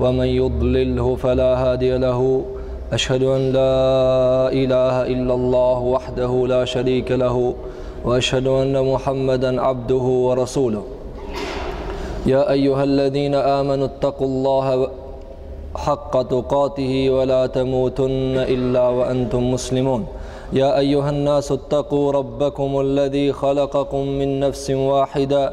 ومن يضلله فلا هادي له أشهد أن لا إله إلا الله وحده لا شريك له وأشهد أن محمدا عبده ورسوله يا أيها الذين آمنوا اتقوا الله حق تقاته ولا تموتن إلا وأنتم مسلمون يا أيها الناس اتقوا ربكم الذي خلقكم من نفس واحدة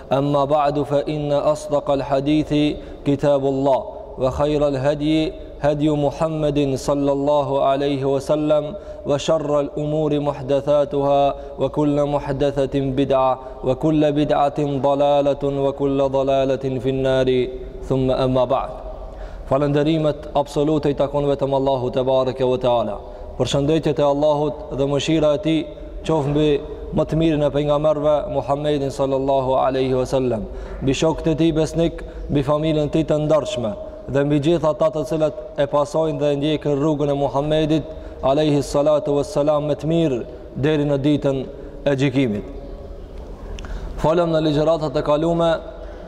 أما بعد فإن أصدق الحديث كتاب الله وخير الهدي هدي محمد صلى الله عليه وسلم وشر الأمور محدثاتها وكل محدثة بدعة وكل بدعة ضلالة وكل ضلالة في النار ثم أما بعد Falënderimet absolute تكون takon الله تبارك وتعالى Përshëndetjet e Allahut dhe mëshira e tij qoftë mbi më të mirin e pejgamberëve Muhammedin sallallahu alaihi wasallam, mbi shokët e tij besnik, mbi familjen e tij të ndershme dhe mbi gjithë ata të cilët e pasojnë dhe ndjekin rrugën e Muhammedit alaihi salatu wassalam me të mirë deri në ditën e gjykimit. Folëm në ligjëratat e kalume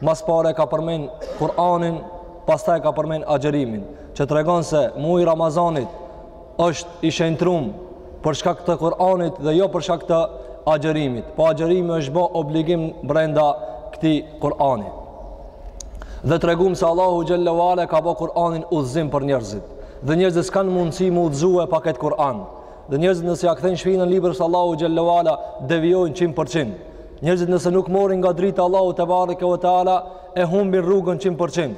Ma s'pari e ka përmen Kur'anin, pastaj e ka përmen agjerimin, që tregon se muji i Ramazanit është i shenjtrum për shkak të Kur'anit dhe jo për shkak të agjerimit. Po agjerimi është bo obligim brenda këtij Kur'ani. Dhe tregum se Allahu xhelle ve ala ka bo Kur'anin udhëzim për njerëzit. Dhe njerëzit s'kanë mundësi m'u udhëzue pa këtë Kur'an. Dhe njerëzit nëse ia kthejnë shpinën librës s'Allahut xhelle ve ala devijojnë 100%. Njerëzit nëse nuk morin nga drita e Allahut tebareke ve teala, e humbin rrugën qind për qind.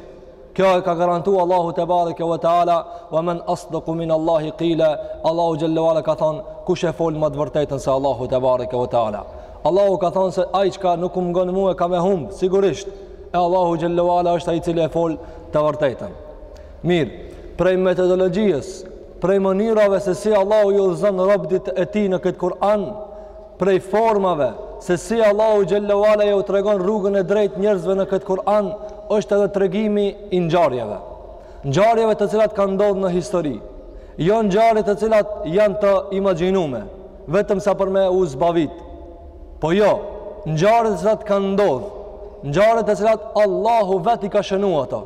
Kjo e ka garantu Allahu tebareke ve teala, ve men asdeku min Allahi kila, Allahu xhelle ve ala ka thonë, kush e fol ma të vërtetën se Allahu tebareke ve teala. Allahu ka thonë se ai çka nuk më ngon mue ka me humb, sigurisht, e Allahu xhelle ve ala është ai i cili e fol të vërtetën. Mirë, prej metodologjisë, prej mënyrave se si Allahu i udhëzon robtë e tij në këtë Kur'an, Prej formave se si Allahu xhelle ve ala ju tregon rrugën e drejtë njerëzve në këtë Kur'an është edhe tregimi i ngjarjeve. Ngjarjeve të cilat kanë ndodh në histori. Jo ngjarje të cilat janë të imagjinume, vetëm sa për me u zbavit. Po jo, ngjarje të cilat kanë ndodh. Ngjarje të cilat Allahu vetë i ka shënu ato.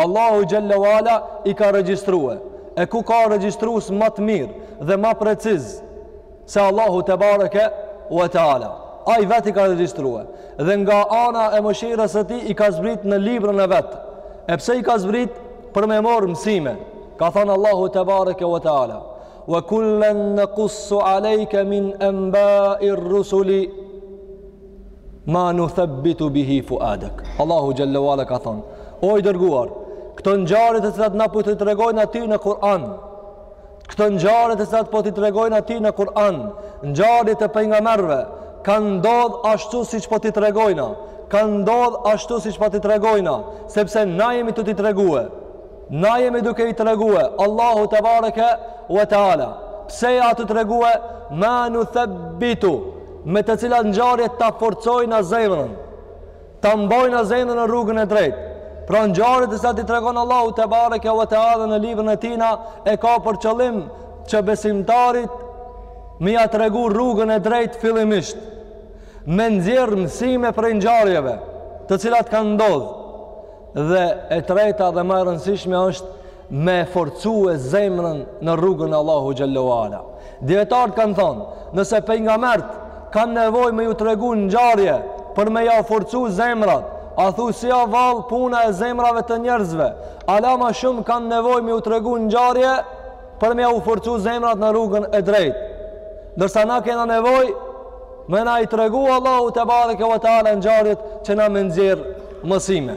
Allahu xhelle ve ala i ka regjistrue. E ku ka regjistrues ma të mirë dhe ma preciz se Allahu tebareke ve teala, ai vetë i ka regjistrue dhe nga ana e mëshirës së tij i ka zbrit në librën e vet. E pse i ka zbrit për me marr mësime? Ka thanë Allahu tebareke ve teala: "Wa kullan naqussu alayka min anba'i ar-rusuli ma nuthabbitu bihi fuadak." Allahu xhelle ve ala ka thonë: "O i dërguar, këto ngjarje të cilat na po t'i tregojna ty në Kur'an, Këto ngjarje të cilat po t'i tregojna ty në Kur'an, ngjarje të pejgamberëve, kanë ndodh ashtu siç po t'i tregojna. Kanë ndodh ashtu siç po t'i tregojna, sepse na jemi tu t'i tregue. Na jemi duke i tregue Allahu tebareke ve teala. Pse ja të tregue ma nuthabbitu me të cilat ngjarje ta forcojna zemrën. ta mbajna zemrën në rrugën e drejtë. Pra ngjarjet të cilat i tregon Allahu tebareke ve teala në librën e tina e ka për qëllim që besimtarit me ja tregu rrugën e drejtë fillimisht. Me nxjerr mësime prej ngjarjeve, të cilat kanë ndodh. Dhe e treta dhe ma e rëndësishme është me forcue zemrën në rrugën e Allahu xhel-le ve ala. Dijetarët kanë thonë, nëse pejgamberët kanë nevojë me ju tregu ngjarje për me jau forcu zemrat, a thu si a vallë puna e zemrave të njerëzve, ala ma shumë kanë nevojë me ju tregu ngjarje për me jau forcu zemrat në rrugën e drejtë. Ndërsa na kena nevojë me na i tregu Allahu tebareke ve teala ngjarjet që na me nxjerr mësime.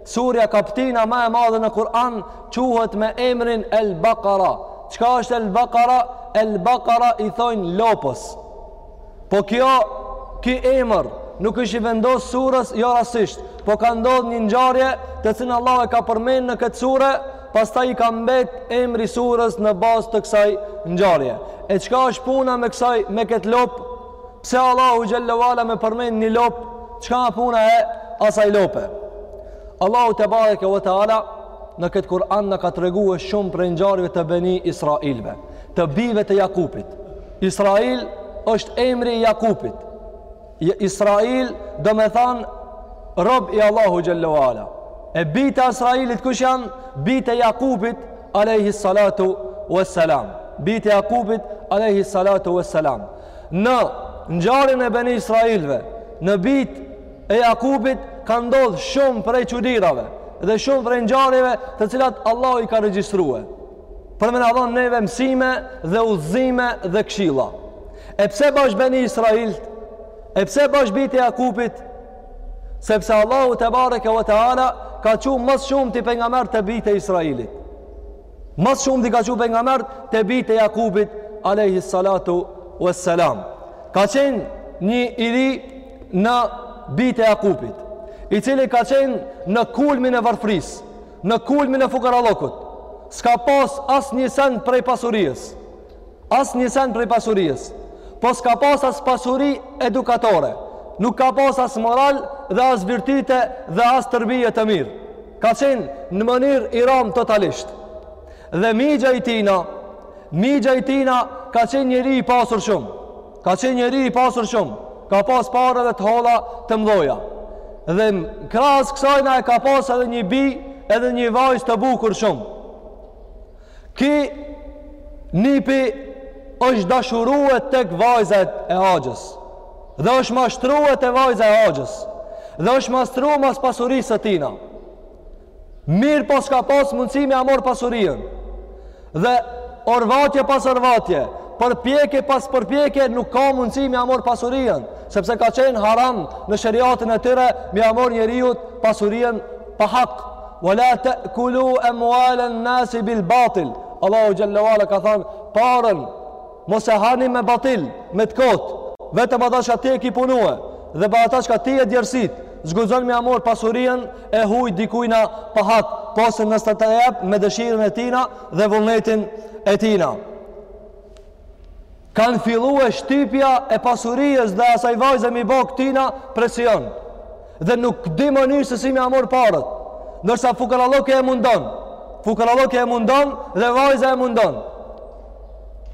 Surja kaptina ma e madhe në Kur'an quhet me emrin El Bakara. Çka është El Bakara? El Bakara i thonë lopës. Po kjo ky emër nuk është i vendos surës jo rasisht, po ka ndodh një ngjarje të cilën Allahu e ka përmend në këtë sure, pastaj i ka mbet emri surës në bazë të kësaj ngjarje. E çka është puna me kësaj me këtë lopë? pse Allahu xhel-le ve ala me përmend një lopë, çka a puna e asaj lope? Allahu tebareke ve teala, në këtë Kur'an na ka tregue shumë prej ngjarjeve të Beni Israilëve, të bijve të Jakubit. Israil është emri i Jakubit. Israil domethanë rob i Allahu xhel-le ve ala. E bijtë e Israilit kush janë? Bijtë e Jakubit, alejhi salatu ve selam. Bijtë e Jakubit, alejhi salatu ve selam. Në ngjarjen e Beni Israilëve, në bijtë e Jakubit kanë ndodh shumë prej çudirave dhe shumë prej ngjarjeve të cilat Allahu i ka regjistrue. Për me na dhon neve mësime dhe udhëzime dhe këshilla. E pse bash Beni Israilët? E pse bash bijtë e Jakubit? Sepse Allahu tebareke ve teala ka çu ma së shumti pejgamberë te bijtë e Israilit. Ma së shumti ka çu pejgamberë te bijtë e Jakubit alejhi salatu ve selam Ka qenë një i ri në bijtë e Jakubit I cili ka qenë në kulmin e varfrisë Në kulmin e fukarallokut S'ka pas asnjë sen prej pasuries asnjë sen prej pasuries, po s'ka pas as pasuri edukatore, nuk ka pas as moral dhe as virtyte dhe as terbije të mirë. Ka qenë në mënyrë i ramë totalisht. Dhe mixha i tina, mixha i tina ka qenë njeri i pasur shumë. Ka qenë njeri i pasur shumë. Ka pas pare dhe të holla të mdhoja. Dhe krahas kësajna e ka pas edhe një bijë edhe një vajzë të bukur shumë. Ky nipi është dashurue tek vajza e axhës dhe është mashtrue te vajza e axhës dhe është mashtru mas pasurisë së tina. Mirëpo s'ka pas mundësi me ia marr pasurien. Dhe orvatje pas orvatje, përpjekje pas përpjekje nuk ka mundësi me ia marr pasurien, sepse ka qenë haram në sheriatin e tyre me ia marr njeriut pasurien pa hak wala ta'kulu amwal an-nas bil batil Allahu xhelle ve ala ka thënë parën mos e hani me batil me të kot vetëm ata çka ti e ki punue dhe për ata çka ti je djersit s'guxon me ia marr pasurinë e huaj dikujna pa hak pos nëse ta jep me dëshirën e tina dhe vullnetin e tina Kanë fillue shtypja e pasurisë dhe asaj vajze mi bo këtijna presion. Dhe nuk di mënyrë se si me ia marr paret. Ndërsa fukarallëku e mundon. Fukarallëku e mundon dhe vajza e mundon.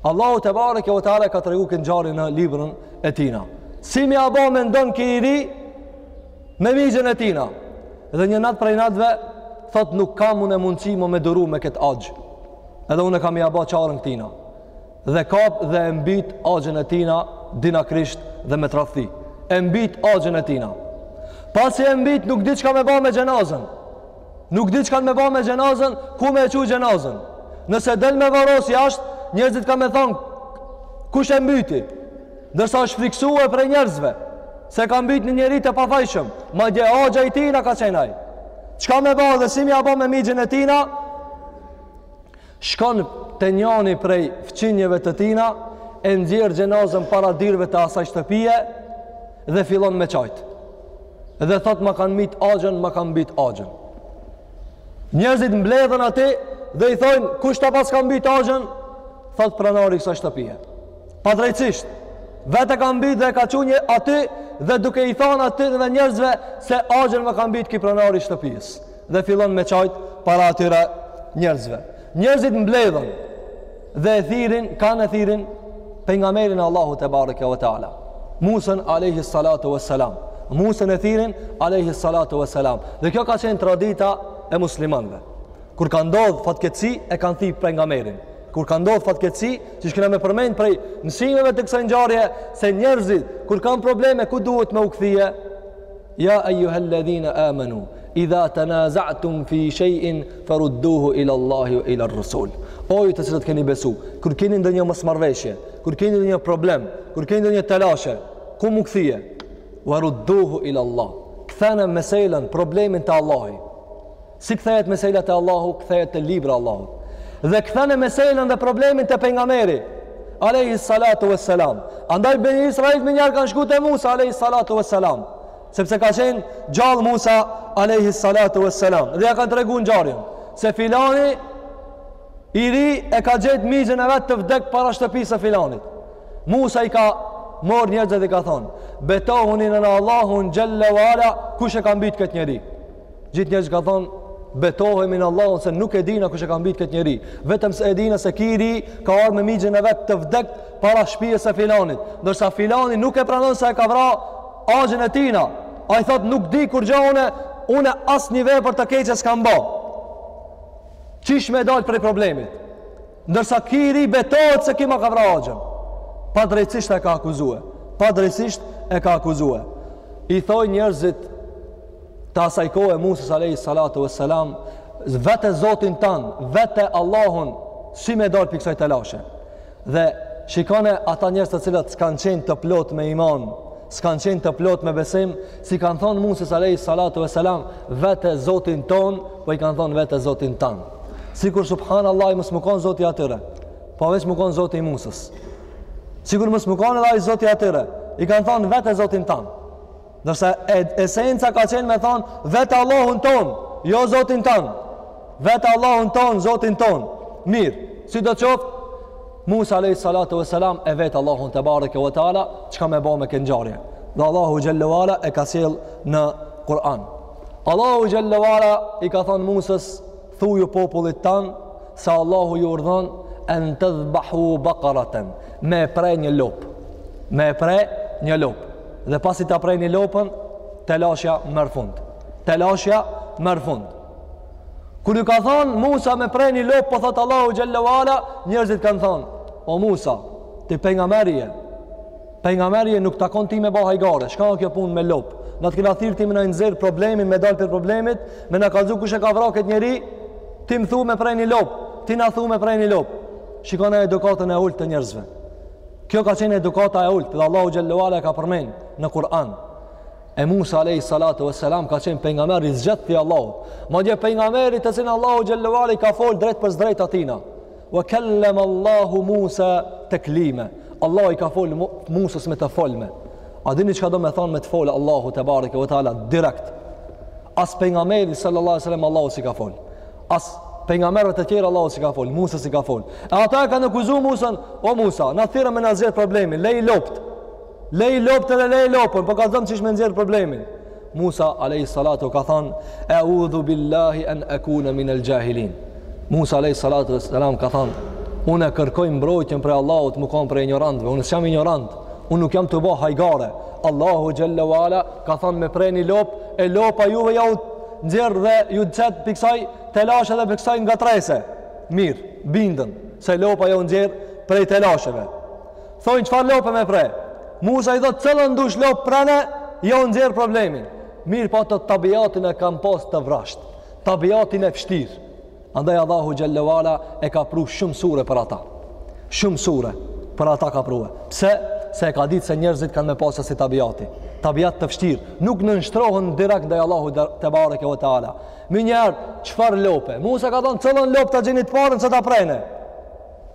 Allahu tebareke ve teala ka tregu këtë ngjarje në librin e tina. Si me ia ba mendon ky i ri me mixhën e tina. Dhe një nat prej natëve thot nuk kam unë mundësi më me duru me këtë axh. Edhe unë kam me ia ba çaren këtijna. dhe kap dhe e mbyt axhën e tina dinakërisht dhe me tradhti e mbyt axhën e tina pasi e mbyt nuk di çka me ba me xhenazen nuk di çka me ba me xhenazen ku me e çu xhenazen nëse del me varros jashtë njerëzit kanë me thanë kush e mbyti ndërsa është friksue prej njerëzve se ka mbyt një njeri të pafajshëm madje axha i tina ka qenë ai çka me ba dhe si me ia ba me mixhën e tina Shkon te njani prej fqinjëve të tina, e nxjerr xhenazen para dyerve të asaj shtëpie dhe fillon me qajt. Dhe thot ma kanë mbyt axhën, ma kanë mbyt axhën. Njerëzit mbledhen aty dhe i thonë kush ta paska mbyt axhën? Thot pronari i kësaj shtëpie. Padrejtësisht, vetë e ka mbyt dhe e ka çue aty dhe duke i thonë aty dhe njerëzve se axhën ma ka mbyt ky pronari i shtëpisë. dhe fillon me qajt para atyre njerëzve. Njerëzit mbledhen dhe e thirrin, kënd e thirrin pejgamberin e Allahut tebareke ve teala. Musën alejhi salatu ve selam. Musën e thirrin alejhi salatu ve selam. Dhe kjo ka qenë tradita e muslimanëve. Kur ka ndodhë fatkeqësi e kanë thirr pejgamberin. Kur ka ndodhë fatkeqësi, siç kina me përmend prej mësimeve të kësaj ngjarje, se njerëzit, kur kanë probleme, ku duhet me u kthye? Ja ejuhalladhina amanu idha tanaza'tum fi shay'in farudduhu ila Allahi wa ila ar-rasul. O ju të cilët keni besu, kur keni ndonjë mosmarrëveshje, kur keni ndonjë problem, kur keni ndonjë telashe, ku m'u kthye? Warudduhu ila Allah. Kthene meselen problemin te Allahu. Si kthehet mesela te Allahu, kthehet te libri i Allahut. Dhe kthene meselën dhe problemin te pejgamberi alayhi salatu wassalam. Andaj Beni Israil menjëherë kanë shku te Musa alayhi salatu wassalam, sepse ka qenë gjallë Musa alayhi salatu wassalam. Dhe ia kanë tregu ngjarjen se filani i ri e ka gjetë mixhën e vet të vdek para shtëpisë së filanit. Musa i ka marr njerëzit dhe i ka thanë: "Betohuni në Allahun xhelle ve ala, kush e ka mbyt këtë njeri?" Gjithë njerëzit kanë thonë betohemi në Allahun se nuk e dina kush e ka mbyt këtë njeri. Vetëm se e dina se ky i ri ka ardh me mixhën e vet të vdek para shtëpisë së filanit. Ndërsa filani nuk e pranon se e ka vra axhën e tina. Ai thotë nuk di kurgjo unë, unë asnjë vepër të keqe s'kam bë. Qysh me dal prej problemit. Ndërsa ky i ri betohet se ky ma ka vra axhën. Padrejtësisht e ka akuzue. Padrejtësisht e ka akuzue. I thojnë njerëzit të asaj kohe Musës alayhi salatu wassalam vete Zotin tan, vete Allahun si me dal prej kësaj telashe. Dhe shikone ata njerëz të cilët s'kan qenë të plot me iman, s'kan qenë të plot me besim, s'i kanë thonë Musës alayhi salatu wassalam vete Zotin ton, po i kanë thonë vete Zotin tan. Sikur subhanallahu mos me kon Zoti atyre. Po veç me kon Zoti i Musës. Sikur mos me kon Allahu Zoti atyre. I kanë thonë vete Zotin tan. Ndërsa esenca ka qenë me thonë, vete Allahun tonë, jo Zotin tan, vete Allahun tonë, Zotin tonë, mirë, sido qoftë, Musa alejhi salatu ve selam e vet Allahun tebareke ve teala, çka me bo me kët ngjarje. Dhe Allahu xhelle ve ala e ka sjell në Kur'an. Allahu xhelle ve ala i ka thonë Musës, Thuju popullit tan se Allahu ju urdhon en tedhbahu bakaraten, me e pre një lopë. Me e pre një lopë. Dhe pasi ta preni lopën, telashja merr fund. Telashja merr fund. Kur ju ka thonë Musa me pre një lopë, po thotë Allahu xhelle ve ala, njërzit kanë thonë, o Musa, ti pejgamber je, Pejgamber je, nuk të takon ty me ba hajgare, çka kjo punë me lop. Na të kena thirr ty me na nxjerr problemin, me dal prej problemit, me na kallzu kush e ka vra këtë njeri, ti më thu me pre një lop, ti na thu me pre një lop. Shikone edukatën e ultë të njerëzve. Kjo ka qenë edukata e ultë, dhe Allahu xhelle ve ala e ka përmen në Kur'an. E Musa alejhi salatu ve selam ka qenë pejgamber i zgjedht i Allahut. Madje pejgamberi të cilin Allahu xhelle ve ala i ka folë drejtpërsëdrejti atina. Wa kallama Allahu Musa taklima. Allahu i ka fol Musës me të folme. A dini çka do të thonë me të fol Allahu te bareke ve teala direkt. As pejgamberit sallallahu alaihi wasallam Allahu s'i ka fol. As pejgamberët e tjerë Allahu s'i ka fol, Musës i ka fol. E ata e kanë akuzuar Musën, o Musa, na thirrë me na zgjedh problemin, lej lopt. Lej lopt edhe lej lopën, po ka thënë qysh me nxjerr problemin. Musa alayhi salatu ka thënë a'udhu billahi an akuna min al-jahilin. Musa alayhi salatu wassalam ka thënë unë kërkoj mbrojtjen prej Allahut, me kon prej injorantëve, unë s'jam injorant, unë nuk jam tu ba hajgare. Allahu xhalla wala ka thënë me pre një lop, e lopa juve ja u nxjerr dhe ju qet prej kësaj telashe dhe prej kësaj ngatrrese. Mirë, binden se lopa ja u nxjerr prej telasheve. Thojnë çfarë lope me pre. Musa i thotë cilën dush lopë prene, jo nxjerr problemin. Mirëpo ata tabiatin e kanë pas të vrazhdë. Tabiatin e vështirë. Andaj Allahu xhel-le ve ala e ka pru shumë sure për ata. Shumë sure për ata ka pru. Pse? Se e ka ditë se njerëzit kanë me pas asi tabiati. Tabiat të vështirë. Nuk nënshtrohen direkt ndaj Allahut tebareke ve teala. Menjëherë, çfarë lope? Musa ka thonë cilën lopë ta gjeni t'parën qatë prene.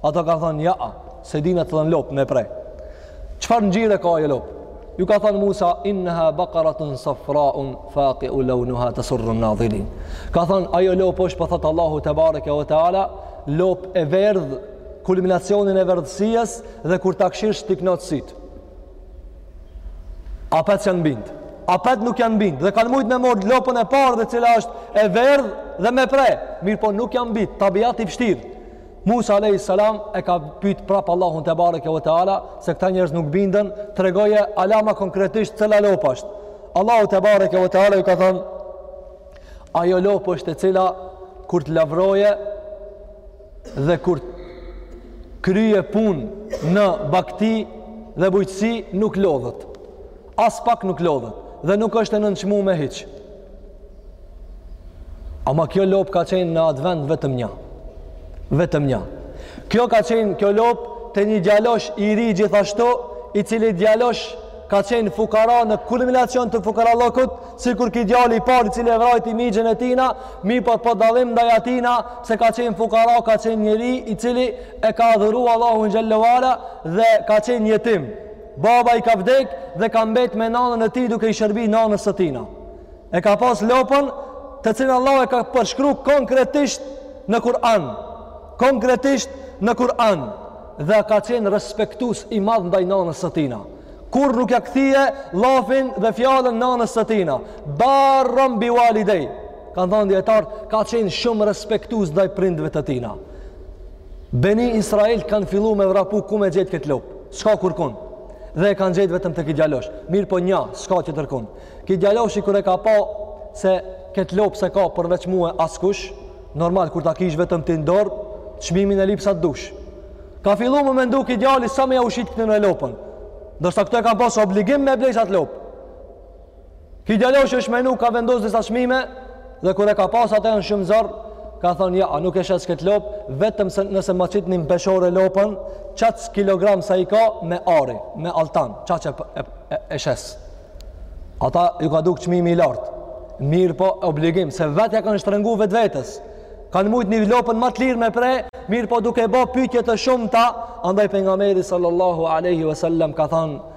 Ata kanë thënë, ja-a, s'e dina cilën lopë me pre. Çfarë ngjyre ka ajo lopë? Ju ka thënë Musa, inneha bakaratun safrau fakiun leunuha tesurrun nadhirin. Ka thënë, ajo lopë është, për po thotë Allahu tebareke ve teala, lopë e verdhë, kulminacionin e verdhësies dhe kur ta kshir shti kënaqësi. Apet s'janë bindë. Apet nuk janë bindë. Dhe kanë mujtë me marrë lopën e parë dhe cila është e verdhë dhe me pre. Mirëpo nuk janë bindë, tabiat i vështirë. Musa alejhis selam e ka pyet prap Allahun tebareke ve teala se këta njerëz nuk binden, tregoje ala ma konkretisht cila lopë është. Allahu tebareke ve teala ju ka thënë ajo lopë është e cila kur të lavroje dhe kur të kryje punë në bakti dhe bujqësi nuk lodhet. Aspak nuk lodhet dhe nuk është e nënçmu me hiç. Ama kjo lopë ka qenë në atë vend vetëm një. Vetëm një. Kjo ka qenë kjo lopë te një djalosh i ri gjithashtu, i cili djalosh ka qenë fukara në kulminacion të fukarallëkut, sikur ki djali i parë i cili e vrajti mixhën e tina, mirëpo, për dallim ndaj atina, se ka qenë fukara, ka qenë njeri i cili e ka adhuru Allahun xhel-le ve ala dhe ka qenë jetim. Baba i ka vdek dhe ka mbet me nanën e tij duke i shërbi nanës së tina. E ka pas lopën të cilën Allah e ka përshkru konkretisht në Kur'an. Konkretisht në Kur'an. Dhe ka qenë respektus i madh ndaj nanës së tina. Kurrë nuk ja kthije llafin dhe fjalën nanës së tina. Barren bi validejhi. Kanë thonë dijetarët, ka qenë shumë respektus ndaj prindve të tina. Beni Israelët kanë fillu me vrapu ku me gjetë këtë lopë. S'ka kurkun. Dhe e kanë gjetë vetëm te ki djalosh. Mirëpo nja, s'ka tjetërkun. Ki djaloshi kur e ka pa se këtë lopë s'e ka përveç mue askush, normal kur ta kish vetëm ti n'dorë, çmimin e lip sa t'dush. Ka fillu me mendu ki djali sa me jau shit këtyne lopën. Ndërsa këta e kanë pasë obligim me ble qat lopë. Ky djalosh është menu, ka vendos disa çmime dhe kur e ka pas ata janë shumë zor,, ka thonë ja, a nuk e shes këtë lop, vetëm se nëse ma qitni n'peshore lopën, qaq kilogram sa i ka me ari, me altan, qaq e, e, e shes. Ata iu ka duk çmimi i lartë, mirëpo obligim, se vetë ja kanë shtrengu vetvetes, kanë mujtë një lopën ma të lirë me pre, mirëpo duke bo pytje të shumta, andaj Pejgamberi sallallahu aleyhi wasallam ka thonë,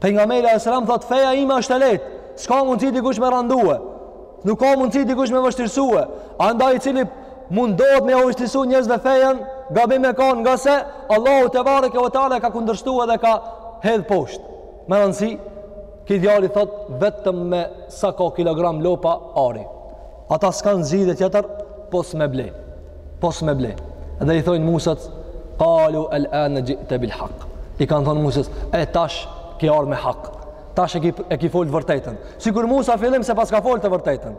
Pejgamberi alayhis salam thot feja ime është e lehtë, s'ka mundësi dikush me randue. Nuk ka mundësi dikush me vështirësue. Andaj cili mundohet me ja vështirësu njerëzve fejën, gabim e ka ngase Allahu tebareke ve teala ka kundërshtu edhe ka hedh poshtë. Me rëndësi, ky djali thot vetëm me sa ka kilogram lopa ari. Ata s'kanë zgjidhje tjetër pos me ble. Pos me ble. Dhe i thonë Musës, "Qalu al-an ji'ta bil haqq." I kanë thonë Musës, "E tash ki ardh me hak. Tash e ke e ki fol të vërtetën." Sikur Musa fillim s'e paska fol të vërtetën.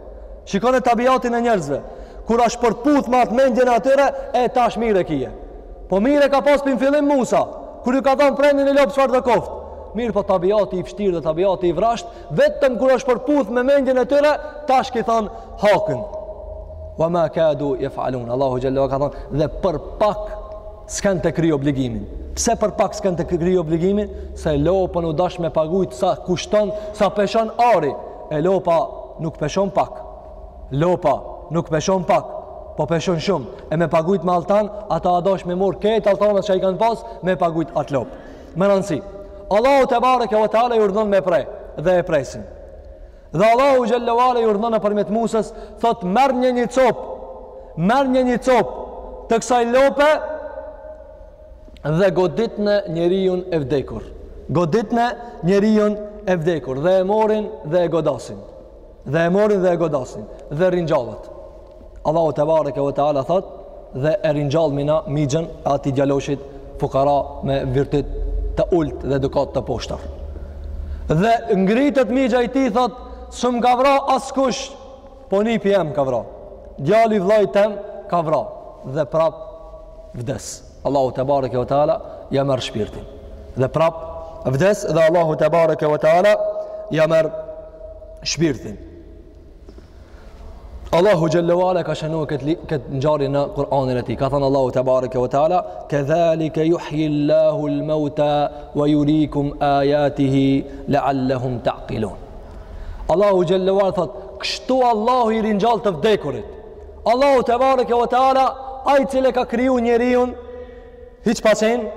Shikone tabiatin e njerëzve. Kur është përputh me atë mendjen e atyre, e tash mirë e kie. Po mirë e ka pas pi n'fillim Musa. Kur ju ka thonë prejeni ni lopë çfarëdo koftë. Mirëpo tabiati i vështirë dhe tabiati i vrazhdë, Vetëm kur është përputh me mendjen e tyre, tash ki thon hakun. Wa ma kadu yefalun. Allahu xhelle ala ka thon dhe për pak s'kan te kry obligimin. Pse për pak s'kan te kry obligimin? Se lopën u dash me pagujt sa kushton, sa peshon ari. E lopa nuk peshon pak. Lopa nuk peshon pak, po peshon shumë. E me pagujt me altan, ata a dash me i mor krejt altanat që i kanë pas, me pagujt atë lopë. me rëndësi. Allahu tebareke ve teala i urdhënon me pre dhe e presin. Dhe Allahu xhelle ve ala i urdhënon nëpërmjet Musës, thot merrni një cop, merrni një cop të kësaj lope dhe goditne njeriun e vdekur. Goditne njeriun e vdekur dhe e morin dhe e godasin. Dhe e morin dhe e godasin dhe ringjallet. Allahu tebareke ve teala thot dhe e ringjallim na mixhën e atij djaloshit fukara me virtyt të ult dhe edukat të poshtër. Dhe ngritet mixha i tij thot s'um ka vra askush, po nipi jem m'ka vra. Djali vllait m'ka vra dhe prap vdes. Allahu tebareke ve teala ja merr shpirtin. Dhe prap vdes dhe Allahu tebareke ve teala ja merr shpirtin. Allahu xhelle ve ala ka shënu kët kët ngjarje në Kur'anin e tij. Ka thënë Allahu tebareke ve teala, "Kedhalika yuhyi Allahu al-mauta wa yuriikum ayatihi la'allakum ta'qilun." Allahu xhelle ve ala thot, "Kështu Allahu i ringjall të vdekurit." Allahu tebareke ve teala, ai i cili e ka kriju njeriun hiç pa sen,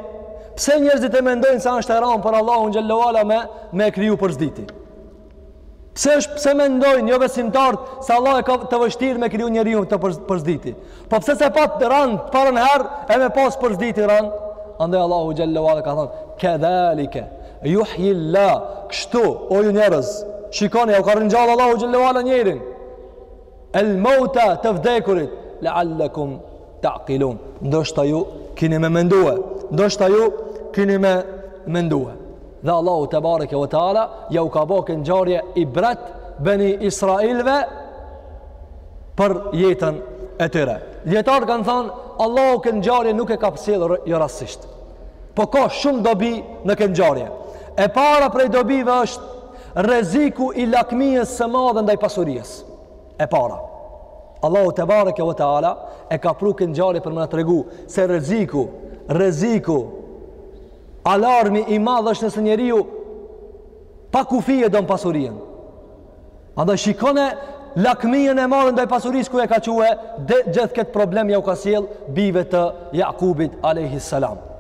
pse njerëzit e mendojnë se është e rand për Allahun xhelle ve ala me me e kriju për s'dyti? Pse është, pse mendojnë jobesimtarët se Allahu e ka të vështirë me kriju njeriun për s'dyti. Po pse s'e pat rand parën herë e me e pas për s'dyti rand? Andaj Allahu xhallahu ala ka thënë: "Kedhalike juhji llah kështu o ju njerëz, shikoni e ka ringjallë Allahu xhallahu ala njerin. El mauta të vdekurit la'allakum ta'qilun. Ndoshta ju kini me mendue, ndoshta ju kini me mendue. Dhe Allahu tebareke ve teala jau ka bo kët ngjarje ibret beni Israilve për jetën e tyre. Dijetarët kanë thanë, Allahu kët ngjarje nuk e ka pas sjellur jo rasisht. Po ka shumë dobi në kët ngjarje. E para prej dobive është Rreziku i lakmies së madhe ndaj pasurisë. E para. Allahu tebareke ve teala e ka pru këtë ngjarje për me na tregu se rreziku, rreziku alarmi i madh është nëse njeriu pa kufi e don pasurinë. Andaj shikone lakmien e madhe ndaj pasurisë ku e ka çue, gjithë këtë problem jau ka sjell bijve të Jakubit alejhis selam.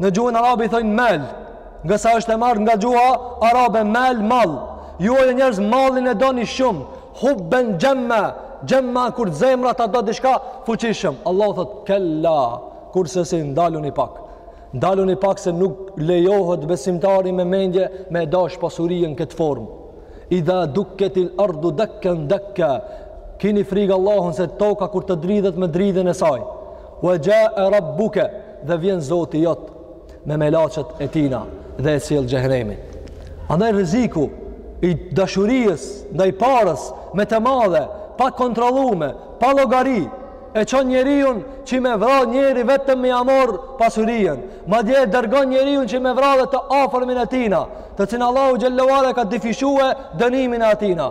Në gjuhën arabe i thonë mal, ngase është e marrë nga gjuha arabe mal mall. Ju o njerëz mallin e doni shumë, hubben xhemma, xhemma kur zemra ta don diçka fuqishëm. Allahu thotë kella, kurrsesi ndaluni pak. Ndaluni pak se nuk lejohet besimtari me mendje me e dashë pasurinë në këtë formë. Idha dukketil ardu dakkan dakka. Kini frikë Allahun se toka kur të dridhet me dridhjen e saj. Ve xhae rabbuke dhe vjen Zoti jot me melaqet e tina dhe e sjell xhehenemin. Andaj rreziku i dashurisë ndaj pares me të madhe, pa kontrollume, pa llogari, e çon njeriun që me vra njeri vetëm me ia marr pasurinë. Madje e dërgon njeriun që me vra dhe të afërmin e tina, të cilin Allahu xhallahu ala e ka dyfishue dënimin e atina.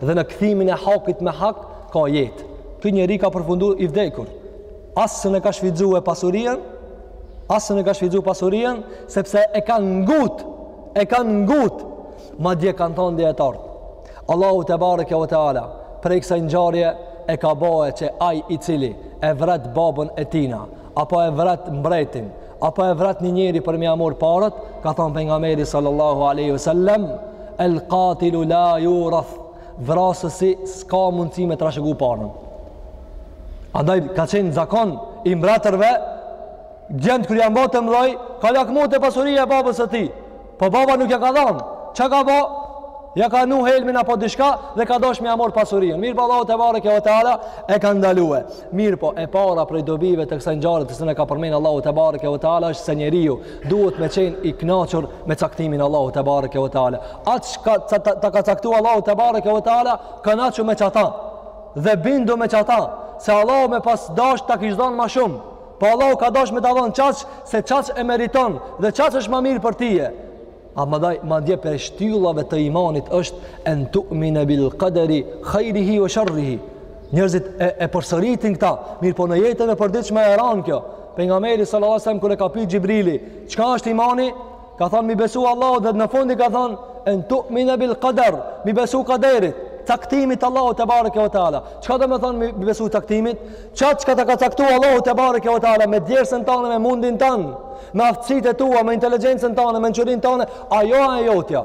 dhe në kthimin e hakit me hak ka jetë. Ky njeri ka përfundu i vdekur. As se ka shfrytëzue pasurien, as se ka shfrytëzu pasurien, sepse e kanë ngut, e kanë ngut, madje kanë thonë dijetarët. Allahu tebareke ve teala, prej kësaj ngjarje e ka bo që ai i cili e vret babën e tina, apo e vret mbretin, Apo e vret një njeri për me ia marr paret, ka thonë Pejgamberi sallallahu aleyhi sallem, el katilu la jurath, vrasësi s'ka mundësi me trashëgu paren. Andaj ka qenë zakon i mbretërve, djemtë kur janë bo të mdhoj, ka lakmu te pasuria e babës së tij, Po baba nuk ja ka dhënë. Çka ka bë? Ja ka qit helmin apo diçka dhe ka dashur me ia marr pasurinë. Mirëpo Allahu tebareke ve teala e ka ndalue. Mirëpo e para prej dobive të kësaj ngjarje të cilën e ka përmend Allahu tebareke ve teala është se njeriu duhet me qenë i kënaqur me caktimin e Allahut tebareke ve teala. Atë çka ta ka caktu Allahu tebareke ve teala kënaqu me qata dhe bindu me qata se Allahu me pas dash ta kish dhënë më shumë. Po Allahu ka dash me ta dhënë qaq se qaq e meriton dhe qaq është më mirë për ti. Andaj, madje prej shtyllave të imanit është en tu'mine bil kaderi, hajrihi ve sherrihi. Njerëzit e, e përsëritin këta, mirë po në jetën e përditshme e randë kjo. Pejgamberi sallallahu alejhi ve sel-lem kur e ka pyet Xhibrili, çka është imani? Ka thonë me i besu Allahut dhe në fund ka thonë en tu mine bil kader, me i besu kaderit, caktimit të Allahut tebareke ve teala. Çka domethënë me i besu caktimit? Qa çka ta ka caktu Allahu tebareke ve teala me djersën tande, me mundin tand, me aftësitë e tua, me inteligjencën tande, me mençurinë tande, ajo â e jotja.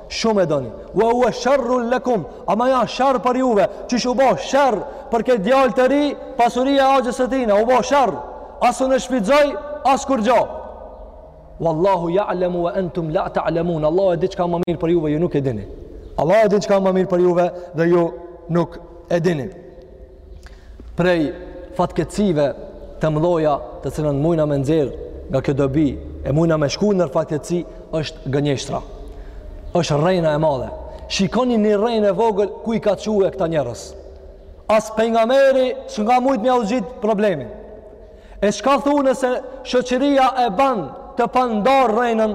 Shumë e doni. Wa huwa sharrun lakum, ama ajo â sherr për juve. Qysh u bë sherr për këtë djalë të ri, pasuria e axhës së tina, u bë sherr. As nuk e shfrytëzoi as kurgjo. Wallahu ya'lamu wa antum la ta'lamun. Allahu e di çka â ma mirë për juve, ju nuk e dini. Allahu e di çka â ma mirë për juve dhe ju nuk e dini. prej fatkeqësive të mëdhaja të cilën mujna me nxjerrë nga kjo dobi e mujna me shku në fatkeqësi është gënjeshtra është rrejna e madhe shikoni një rrenë e vogël ku i ka çue këta njerëz as Pejgamberi s'ka mujt me ia zgjidh problemin e çka thu nëse shoqëria e ban të pandarë rrejnën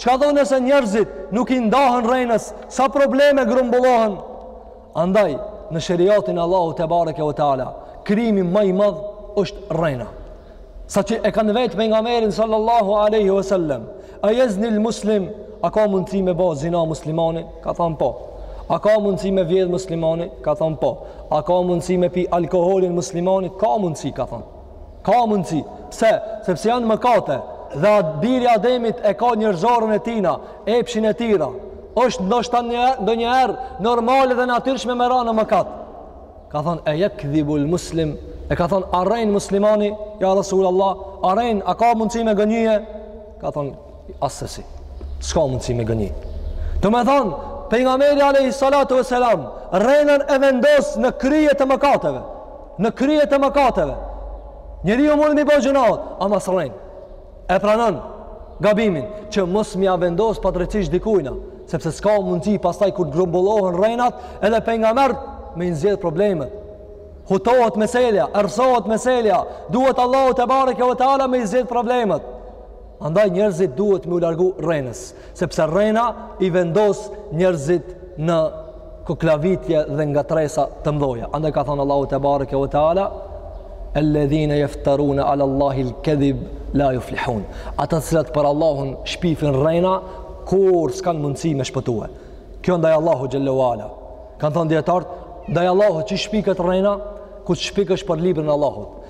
çka thu nëse njerëzit nuk i ndahen rrejnës sa probleme grumbullohen Andaj, në sheriatin e Allahut tebareke ve teala, krimi më i madh është rrena. Saqë e kanë vet Pejgamberin sallallahu alejhi ve sellem, e jeznil muslim, a ka mundësi me bo zina muslimani? Ka thanë po. A ka mundësi me vjedhë muslimani? Ka thanë po. A ka mundësi me pi alkoholin muslimani? Ka mundësi, ka thanë. Ka mundësi, pse? Sepse janë mëkate dhe biri i Ademit e ka njerëzoren e tina, epshin e tina. është ndoshta ndonjëherë normale dhe e natyrshme me ra në mëkat. Ka thonë, e jekdhibul muslim, e ka thonë, a rren muslimani, ja Rasul Allah, a rren, a ka mundësi me gënjye? Ka thonë, assesi, s'ka mundësi me gënjye. Domethënë, Pejgamberi a.s. rrenën e vendos në krye të mëkateve. Në krye të mëkateve. Njeriu mund mi bëj gjynahe, ama s'rren. E pranon gabimin që mos me ia vendos padrejtisht dikujna, sepse s'ka mundësi pastaj kur grumbullohen rrenat edhe pejgamberët me i zgjidh problemet. Hutohet meselja, errësohet meselja, duhet Allahu te bareke ve teala me i zgjidh problemet. Andaj njerëzit duhet me u largu rrenës. Sepse rrena i vendos njerëzit në koklavitje dhe ngatërresa të mdhoja. Andaj ka thonë Allahu tebareke ve teala, elledhine jeftarune ala Allahi l'kedhib la juflihun. Ata të cilët për Allahun shpifin rrena, kurrë s'kanë mundësi me shpëtue. Kjo ndaj Allahut xhel-le ve ala. Kanë thonë dijetarët, ndaj Allahut që shpikësh rrena, kur shpikësh për librin e Allahut.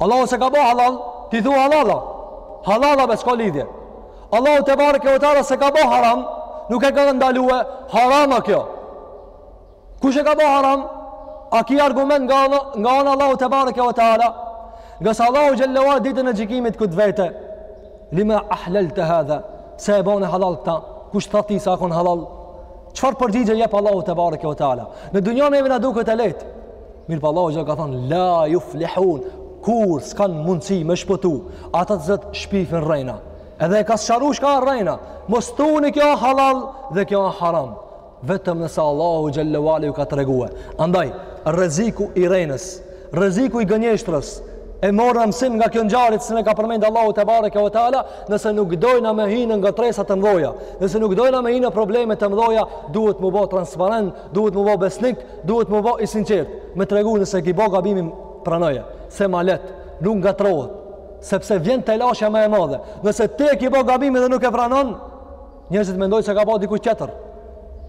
Allahu s'e ka bo halal, ti thu halall a. Halall a be s'ka lidhje. Allahu tebareke ve teala s'e ka bo haram, nuk e ka ndalue, haram a kjo. Kush e ka bo haram? A ki argument nga, nga ana Allahu tebareke ve teala? Ngase Allahu xhel-le ve ala ditën e gjykimit ka t'vetë, lime ahlelte hadha, pse e bone halal këta, kush të tha ty se a kon halal? Çfarë përgjigje i jep Allahut tebareke ve teala? Në dynja neve na duket e letë, Mirëpo Allahu ka thonë, la juflihun, kurrë s'kanë mundësi me shpëtu, ata të cilët shpifin rrejna. Edhe e ka sqaru çka a rrejna, mos thuni kjo a halal dhe kjo a haram. Vetëm nëse Allahu xhel-le ve ala ju ka tregue. Andaj, rreziku i rrejnës, rreziku i gënjeshtrës, e morëm mësim nga kjo ngjarje që na ka përmendë Allahu tebareke ve teala, nëse nuk dojna me hi n'ngatërresa të mdhoja, nëse nuk dojna me hi në probleme të mdhoja, duhet m'u bo transparent, Duhet m'u bo besnik, duhet m'u bo i sinqertë, me tregu nëse ki bo gabim pranoje, se ma lehtë, nuk ngatërrohet, sepse vjen telashja ma e madhe. Nëse ti e ki bo gabimin dhe nuk e pranon, njerëzit mendojnë se e ka bo dikush tjetër.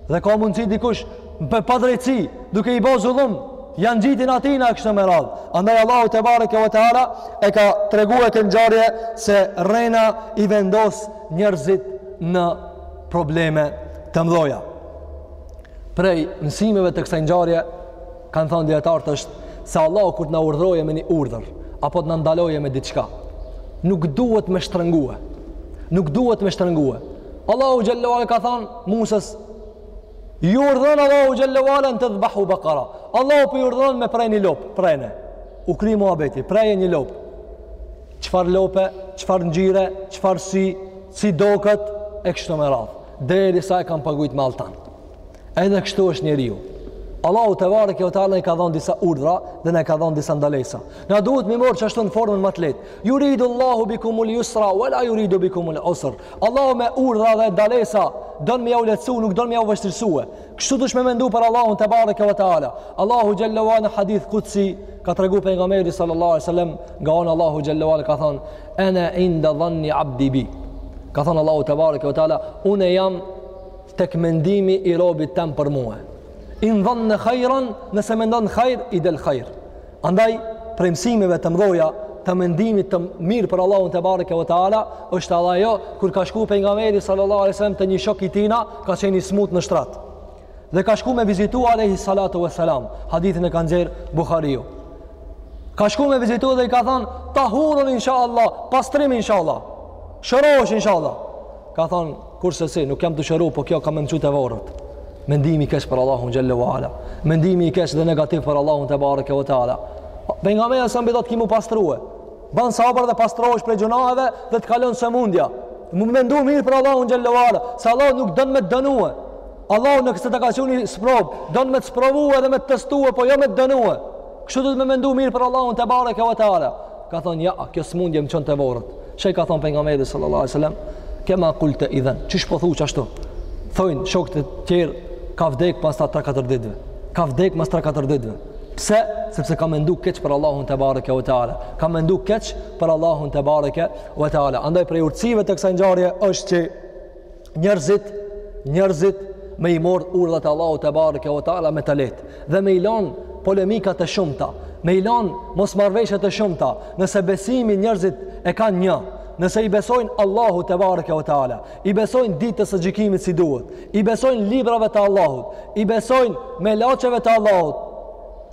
Dhe ka mundësi dikush me padrejtësi, duke i bo zullum, ia ngjitin atina e kështu me radhë. Andaj Allahu te bareke ve teala e ka tregu në këtë ngjarje se rrena i vendos njerëzit në probleme të mdhoja. Prej mësimeve të kësaj ngjarje kanë thanë dijetarët është se Allahu kur të na urdhëroje me një urdhër apo të na ndaloje me diçka, nuk duhet me shtrëngue. Nuk duhet me shtrëngue. Allahu xhel-le ve ala i ka thanë Musës ju urdhëron Allahu xhel-le ve ala en tedhbahu bakara. Allahu po ju urdhëron me pre një lopë, preni. U kry muhabeti, preje një lopë. Çfarë lope, çfarë ngjyre, çfarë si, si doket e kështu me radhë. Deri sa e kan pagujt me altan. Edhe kështu është njeriu. Allahu tebareke ve teala i ka dhënë disa urdhra dhe na i ka dhënë disa ndalesa. Na duhet m'i morë qashtu në formën më të lehtë. Juridullahu bikumul jusra, ve la juridu bikumul usr. Allahu me urdhra dhe ndalesa, don m'jau lehtësu, nuk don m'jau vështirësue. Kështu duhet me mendu për Allahun tebareke ve teala. Allahu xhel-le ve ala në hadith kudsi, ka tregu pejgamberi sallallahu alejhi ve sel-lem, nga onë Allahu xhel-le ve ala ka thonë, Ana inda dhanni abdi bi. Ka thënë Allahu tebareke ve teala, unë jam tek mendimi i robit tem për mua. In dhanne hajran, nëse mendon hajr, i del hajr. Andaj prej mësimeve të mëdha të mendimit të mirë për Allahun tebareke ve teala është edhe ajo kur ka shku pejgamberi sallallahu alajhi wasallam te një shok i tina, ka qenë i smut në shtrat. dhe ka shku me vizitu alejhi salatu ve selam hadithin e ka nxjerr Buhariu ka shku me vizitu dhe i ka thonë tahurun insha Allah pastrim insha Allah shërosh insha Allah ka thonë kurrsesi nuk jam tu shëru po kjo ka me m'çu te vorret mendimi i keq për Allahun xhel-le ve ala mendimi i keq dhe negativ për Allahun tebareke ve teala pejgamberi alejhi selam po i thotë ki m'u pastrue Ban sabër dhe pastrohesh prej gjynaheve dhe të kalon sëmundja. Me mendu mirë për Allahun xhel-le ve ala, se Allahu nuk don me të dënue. Allahu nëse të ka çu ni sprovë, don me të sprovue dhe me të testue, po jo me të dënue. Kështu duhet me mendu mirë për Allahun tebareke ve teala. Ka thon ja, kjo sëmundje më çon te vorret. She i ka thon pejgamberi sallallahu alaihi wasallam, kema kulte idhan. Çish po thuç ashtu? Thojnë shokët e tjerë ka vdek pas ta 3-4 ditëve. Ka vdek pas 3-4 ditëve. Pse? Sepse ka mendu keq për Allahun tebareke ve teala. Ka mendu keq për Allahun tebareke ve teala. Andaj prej urtësive të kësaj ngjarje është që njerëzit, njerëzit me i mor urdhat e Allahut tebareke ve teala ma të lehtë dhe me i lan polemika të shumta, me i lan mosmarrveshje të shumta, nëse besimin njerëzit e kanë një, nëse i besojnë Allahut tebareke ve teala. i besojnë ditës së gjykimit si duhet, i besojnë librave të Allahut, i besojnë melaqeve të Allahut,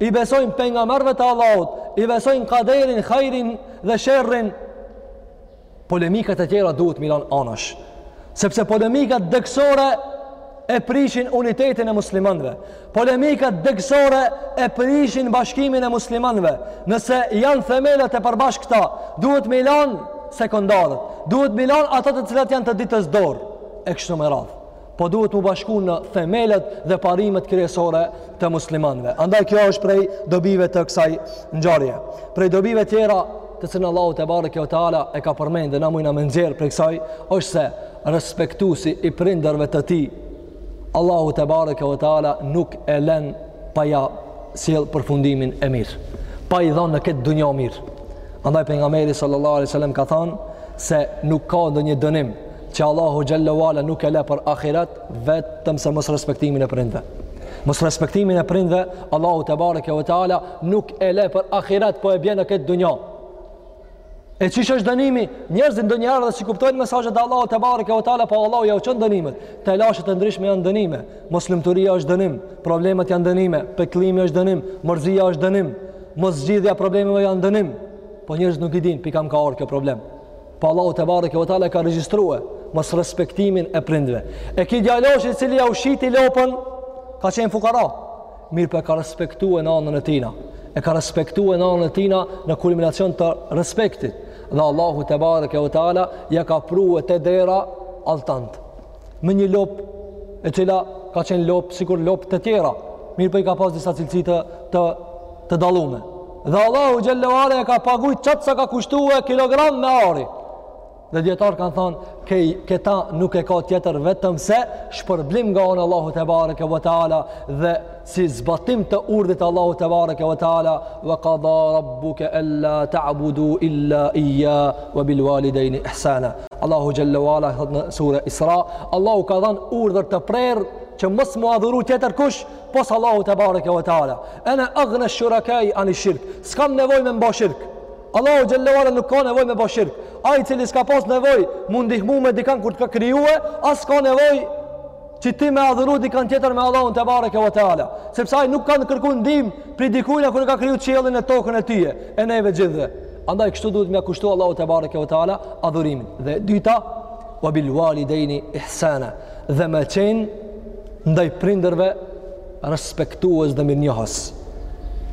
i besojnë pejgamberëve të Allahut, i besojnë kaderin, hajrin dhe sherrin. Polemikat e tjera duhet m'i lan anash, sepse polemikat degësore e prishin unitetin e muslimanëve. Polemikat degësore e prishin bashkimin e muslimanëve. Nëse janë themelet e përbashkëta, duhet m'i lan sekondarët. Duhet m'i lan ata të cilat janë të dytës dorë e kështu me radhë. Po duhet m'u bashku në themelet dhe parimet kryesore të muslimanëve. Andaj kjo është prej dobive të kësaj ngjarje. Prej dobive tjera të cilën Allahu tebareke ve teala e ka përmend e na mujna me nxjerr prej kësaj është se respektuesi i prindërve të tij Allahu te bareke ve teala nuk e lën pa ja sjell përfundimin e mirë. Pa i dhënë në këtë dunja mirë. Andaj pejgamberi sallallahu alaihi wasallam ka thanë se nuk ka ndonjë dënim që Allahu xhallahu ala nuk e lë për ahiret vetëm se mos respektimin e prindve. Mos respektimin e prindve Allahu te bareke ve teala nuk e lë për ahiret po e bjen në këtë dunja. E qysh është dënimi, njerëzit ndonjëherë s'i kuptojnë mesazhet e Allahut te bareke ve teala, po Allahu ja u çon dënimet. Telashet e ndryshme janë dënime. Moslumturia është dënim, problemet janë dënime, peklimi është dënim, mërzia është dënim, mos zgjidhja problemeve janë dënim. Po njerëzit nuk i dinë pikah m'ka ardh kjo problem. Po Allahu te bareke ve teala e ka regjistrue mos respektimin e prindve. E ky djaloshi i cili ja u shiti lopën, ka qenë fukara. Mirëpo e ka respektue nanën e tina. E ka respektue nanën e tina në kulminacion të respektit. Dhe Allahu te bareke ve teala, ja ka prue te dera altanët. Me një lopë e cila ka qenë lopë, sikur lopët e tjera. Mirëpo i ka pas disa cilësi të, të, të dallume. Dhe Allahu xhelle ve ala ja ka pagujt qaq sa ka kushtue kilogram me ari. Dhe dijetarët kanë thonë, ke, këta nuk e ka tjetër vetëm se shpërblim nga ana Allahut te bareke ve teala dhe si zbatim të urdhrit Allahut te bareke ve teala ve kada rabbuke ella ta'budu illa ijjah ve bil walidejni ihsana Allahu xhelle ve ala thot në sure Isra Allahu ka dhanë urdhër të prerë që mos m'u adhuru tjetër kush pos Allahut te bareke ve teala ene agna shurakai anish shirk s'kam nevojë me m'ba shirk Allahu xhelle ve ala nuk ka nevojë me ba shirk. Ai i cili s'ka pas nevojë m'u ndihmu me dikan kur të ka krijue, as ka nevojë që ti me adhuru dikan tjetër me Allahun te bareke ve teala, sepse ai nuk ka kërku ndihmë prej dikujna kur e ka kriju qiellin e tokën e tyje, e neve gjithëve. Andaj kështu duhet me ia kushtu Allahut te bareke ve teala adhurimin. Dhe e dyta, wa bil walidaini ihsana. Dhe me qen ndaj prindërve respektues dhe mirënjohës.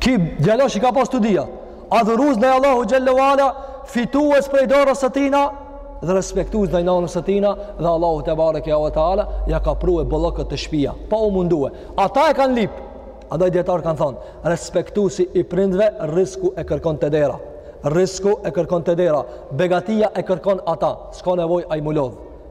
Ky djalosh i ka pas të dyjat, Adhurues ndaj Allahut xhelle ve ala, fitues prej dorës së tina dhe respektues ndaj nanës së tina dhe Allahu te bareke ve teala ja ka prue bollëkun te shpia, pa u mundue. Ata e kanë lip. Andaj dijetarët kanë thon, respektuesi i prindve rrisku e kërkon te dera. Rrisku e kërkon te dera. Begatia e kërkon ata. S'ka nevojë ai m'u lodh.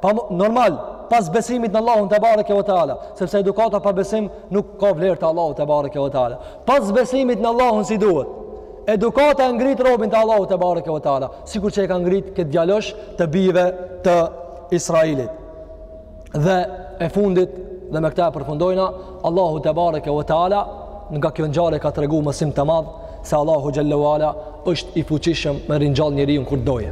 Po normal, pas besimit në Allahun te bareke ve teala, sepse edukata pa besim nuk ka vlerë te Allahu te bareke ve teala. Pas besimit në Allahun si duhet. Edukata e ngrit robin te Allahu te bareke ve teala, sikur që e ka ngrit këtë djalosh të bijve të Israilit. Dhe e fundit dhe me këta e përfundojna Allahu te bareke ve teala nga kjo ngjarje ka tregu mësim të madh se Allahu xhallahu ala është i fuqishëm me ringjall njeriu kur doje.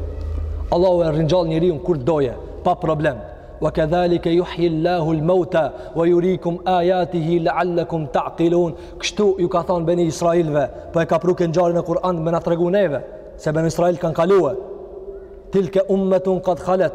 Allahu e ringjall njeriun kur doje, pa problem. Wa kadhalika yuhyi Allahu al-mauta wa yuriikum ayatihi la'allakum ta'qilun. Kështu ju ka thënë beni Israilve, po e ka pru këtë ngjarje në Kur'an me na tregu neve se beni Israil kanë kalue. Tilka ummatun qad khalat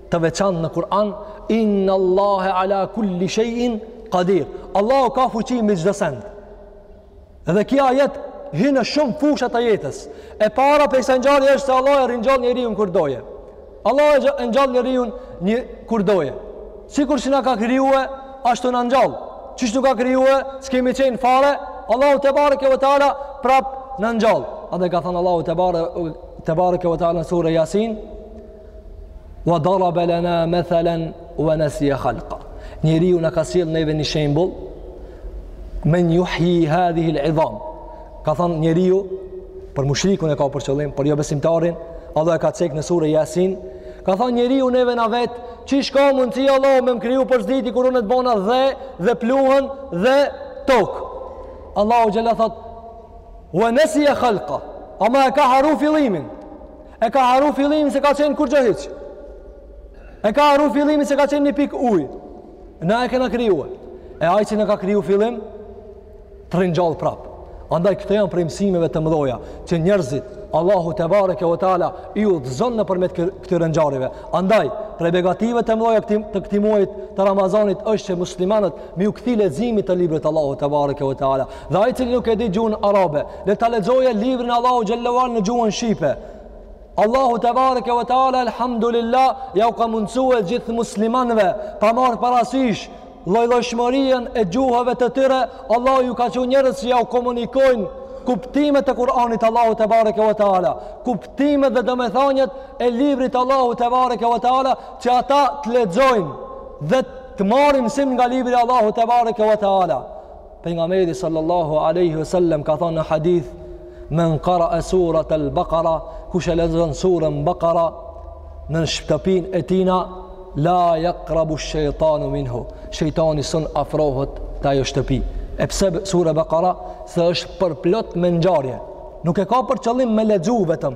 të veçantë në Kur'an, Inna Allahe ala kulli shejin qadir. Allahu ka fuqi mbi çdo send. Dhe ky ajet hyn në shumë fusha të jetës. E para prej kësaj ngjarje është se Allahu e ringjall njeriun kur doje. Allahu e ngjall njeriun kur doje. Sikur si na ka krijue, ashtu na ngjall. Qysh na ka krijue, s'kemi qenë fare. Allahu te bareke ve teala prap na ngjall. Edhe ka thënë Allahu te bareke te bareke ve teala n'sura Yasin, Wa daraba lana mathalan wa nasiya khalqah. Njeriu na ka sjell neve një shembull men yuhyi hadhihi al-idham. Ka thënë njeriu për mushrikun e ka për qëllim, për jo besimtarin, Allah e ka cek në sure Yasin, ka thonë njeriu neve na vet, qysh ka mundsi Allahu me më kriju për s'dyti kur unë të bohna dhe, dhe pluhun dhe tokë. Allahu teala thotë, wa nasiya khalqah, ama e ka harru fillimin, E ka harru fillimin se ka qenë kurgjë hiç. E ka harru fillimin se ka qenë një pikë ujë. Na e kena kriju. E ai që na ka kriju n'fillim, të ringjall prap. Andaj këto janë prej mësimeve të mëdha që njerëzit Allahu te bareke ve teala i udhëzon nëpërmjet këtyre ngjarjeve. Andaj, prej begative të mëdha të këtij muaji të Ramazanit është që muslimanët m'iu kthy leximit të librit të Allahut te bareke ve teala. Dhe ai që nuk e di gjuhën arabe, Le ta lexoje librin e Allahut xhallahu an në gjuhën shqipe. Allahu te bareke ve teala elhamdulillah ja u ka mundësue gjithë muslimanëve pa marr parasysh llojllojshmërinë e gjuhëve të tyre, Allahu ju ka çu njerëz që ja u komunikojnë kuptimet e Kur'anit Allahu te bareke ve teala, kuptimet dhe domethëniet e librit Allahu te bareke ve teala që ata të lexojnë dhe të marrin msim nga libri Allahu te bareke ve teala. Pejgamberi sallallahu alaihi wasallam ka thënë në hadith: "Men qara surat al-Baqara", kush e lexon surën Baqara në shtëpinë e tina, la yaqrabu ash-shaytanu minhu. Shejtani s'un afrohet te ajo shtëpi. E pse sura Baqara se është përplot me ngjarje. Nuk e ka për qëllim me lexu vetëm,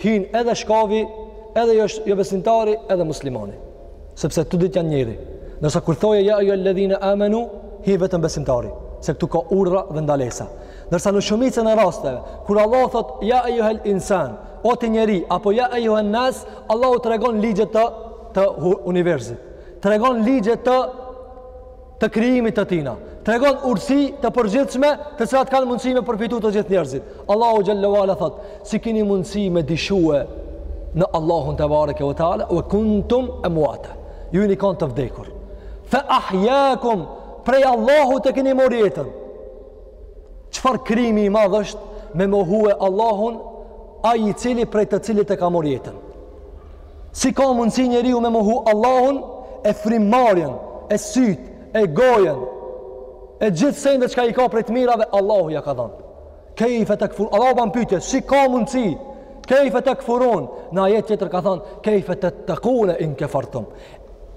Hin edhe shkavi, edhe jo, jo besimtari, edhe muslimani. Sepse të dytë janë njeri. Ndërsa kur thoje ja ejuhel-ledhine amenu, hin vetëm besimtari. Se këtu ka urdhra dhe ndalesa. Ndërsa në shumicën e rasteve, kur Allahu thotë ja ejuhel insan, o ti njeri, apo ja ejuhen-nas, Allahu tregon ligjet të, të universit. Tregon ligjet të të krijimit të tina. Tregon urësi të përgjithshme të cilat kanë mundësi me përfitu të gjithë njerëzit. Allahu xhelle ue ala thot, si keni mundësi me dyshue në Allahun te bareke ve teala, "Wa kuntum amwatan." Ju jeni kanë të vdekur. Fa ahyakum, prej Allahut e keni marrë jetën. Çfarë krimi i madh është me mohue Allahun, ai i cili prej të cilit e ka marrë jetën? Si ka mundësi njeriu me mohu Allahun e frymarrjen, e syt, e gojen, e gjithë sendet çka i ka prej të mirave, Allahu ja ka dhanë. Kejfe tekfurun, Allahu ban pytje, si ka mundësi, kejfe tekfurun, në ajet tjetër ka thanë, kejfe tettekune in kefertum.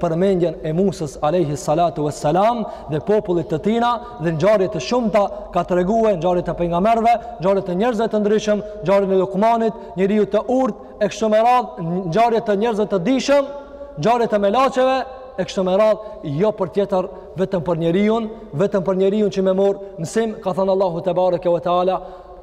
përmendjen e Musës alayhi salatu wassalam dhe popullit të tina dhe ngjarje të shumta ka tregue ngjarje të pejgamberëve, ngjarje të njerëzve të ndryshëm, ngjarje të Lukmanit, njeriu të urtë e kështu me radh, ngjarje të njerëzve të dijshëm, ngjarje të melaçeve e kështu me radh, jo për tjetër vetëm për njeriun, vetëm për njeriun që me marr mësim, ka thanë Allahu tebareke ve teala,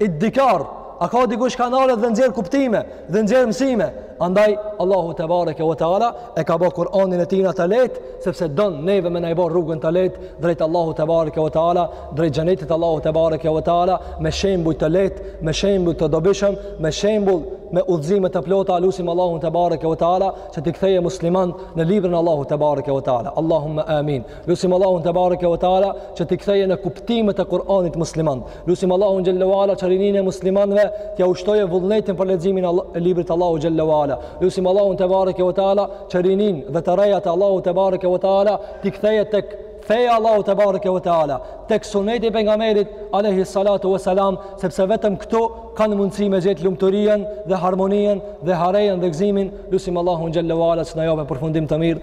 iddikar, a ka dikush ka nalet dhe nxjerr kuptime, dhe nxjerr mësime. Andaj Allahu tebareke ve teala e ka bo Kur'anin e tina të lehtë, sepse don neve me na e bo rrugën të lehtë drejt Allahut tebareke ve teala, drejt xhenetit Allahut tebareke ve teala, me shembull të lehtë, me shembull të dobishëm, me shembull me udhëzime të plota, lusim Allahun tebareke ve teala që t'i kthejë muslimant në librin Allahut tebareke ve teala. Allahumma amin. Lusim Allahun tebareke ve teala që t'i kthejë në kuptimet e Kur'anit muslimant. Lusim Allahun xhelle ue ala që rinin e muslimanëve t'ia u shtojë vullnetin për leximin e librit të Allahut xhelle ue ala. Lusim Allahun tebareke ve teala që rinin dhe të rejat e Allahu tebareke ve teala t'i kthejë tek feja Allahut tebareke ve teala, tek suneti i pejgamberit alayhi salatu ve selam, sepse vetëm këtu kanë mundësi me gjetë lumturinë dhe harmoninë dhe harejën dhe gëzimin. Lusim Allahun xhelle ue ala që na jape përfundim të mirë.